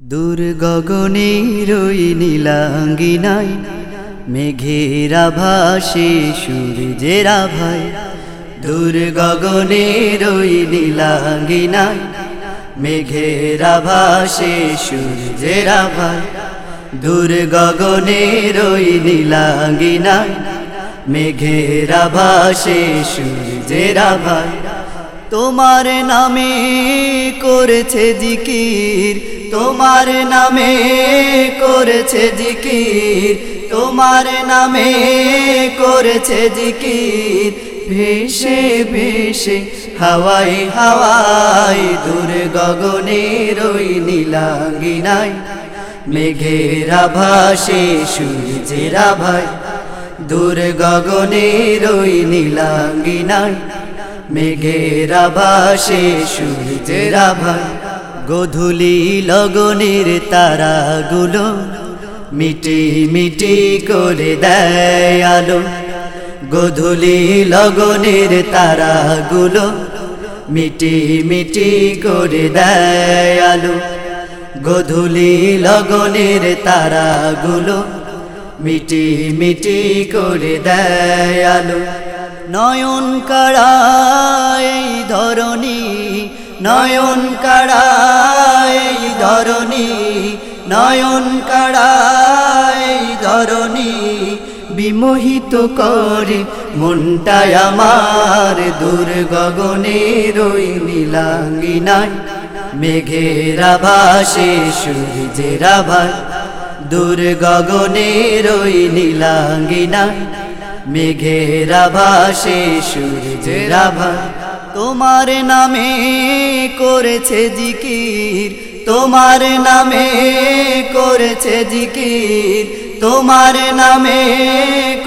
দূর গগনের ওই নীলাঙ্গিনাই মেঘের আভাসে সূর্যের আভায়। দূর গগনের ওই নীলাঙ্গিনাই মেঘের আভাসে সূর্যের আভায়। দূর গগনের ওই নীলাঙ্গিনাই মেঘের আভাসে সূর্যের আভায়। তোমার নামে করেছে জিকির তোমার নামে করেছে জিকির, তোমার নামে করেছে জিকির। ভেসে ভেসে হাওয়াই হাওয়াই দূর গগনের ওই নীলাঙ্গিনাই মেঘের আভাসে, সূর্যের আভায় দূর গগনের ওই নীলাঙ্গিনাই মেঘের আভাসে, সূর্যের আভায়। গধুলি লগনের তারাগুলো মিটি মিটি করে দেয় আলো। গধুলি লগনের তারাগুলো মিটি মিটি করে দেয় আলো। গধুলি লগনের তারাগুলো মিটি মিটি করে দেয় আলো। নয়ন কাড়াই ধরণী নয়ন কাড়াই ধরণী, নয়ন কাড়াই ধরণী, বিমোহিত করে মনটায় আমার দূর গগনের ওই নীলাঙ্গিনায়। মেঘের আভাসে সূর্যের আভায় দূর গগনের ওই নীলাঙ্গিনায়। মেঘের আভাসে সূর্যের আভায় তোমার নামে করেছে জিকির, তোমার নামে করেছে জিকির, তোমার নামে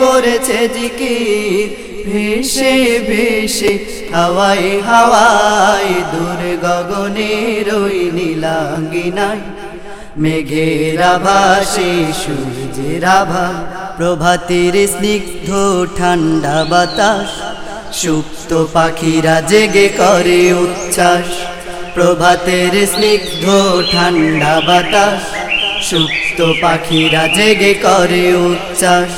করেছে জিকির। ভেসে ভেসে হাওয়াই হাওয়াই দূর গগনের ওই নীলাঙ্গিনায় মেঘের আভাসে, সূর্যের আভা, প্রভাতের স্নিগ্ধ ঠান্ডা বাতাস। সুপ্ত পাখিরা জেগে করে উচ্ছ্বাস, প্রভাতের স্নিগ্ধ ঠান্ডা বাতাস। সুপ্ত পাখিরা জেগে করে উচ্ছ্বাস,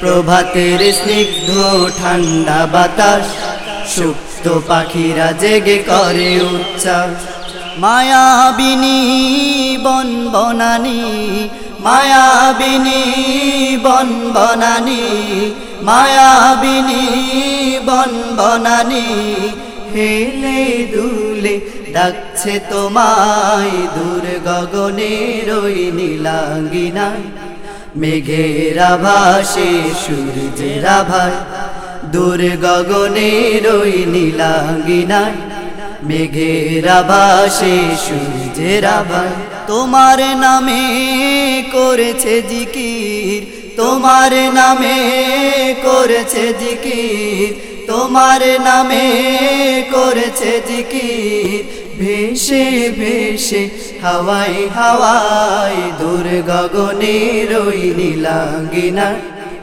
প্রভাতের স্নিগ্ধ ঠান্ডা বাতাস। সুপ্ত পাখিরা জেগে করে উচ্ছ্বাস। মায়াবিনী বন বনানি মায়াবিনী বন বনানি মায়াবিনী বন বনানি হেলে দুলে ডাকছে তোমায় দূর গগনের ওই নীলাঙ্গিনায়। মেঘের আভাসে, সূর্যের আভায় দূর গগনের ওই নীলাঙ্গিনায়। মেঘের আভাসে, সূর্যের আভায় তোমার নামে করেছে জিকির, তোমার নামে করেছে জিকির, তোমার নামে করেছে জিকির। ভেসে ভেসে হাওয়াই হাওয়াই দূর গগনের ওই নীলাঙ্গিনা।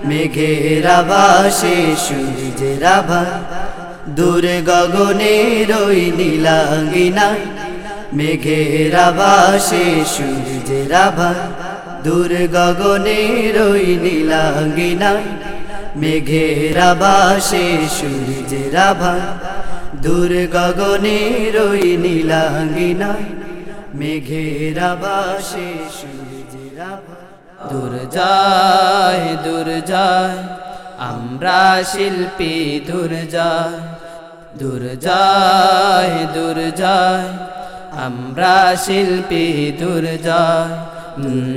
মেঘের আভাসে, সূর্যের আভায় দূর গগনের ওই নীলাঙ্গিনায় মেঘের আভাসে সূর্যের আভায় দূর গগনের ওই নীলাঙ্গিনায় মেঘের আভাসে সূর্যের আভায় দূর গগনের ওই নীলাঙ্গিনায় মেঘের আভাসে সূর্যের আভায় দূর যায় দূর যায়, আমরা শিল্পী দূর যায়। দূর যায় দূর যায় আমরা শিল্পী দূর যায়। হুম,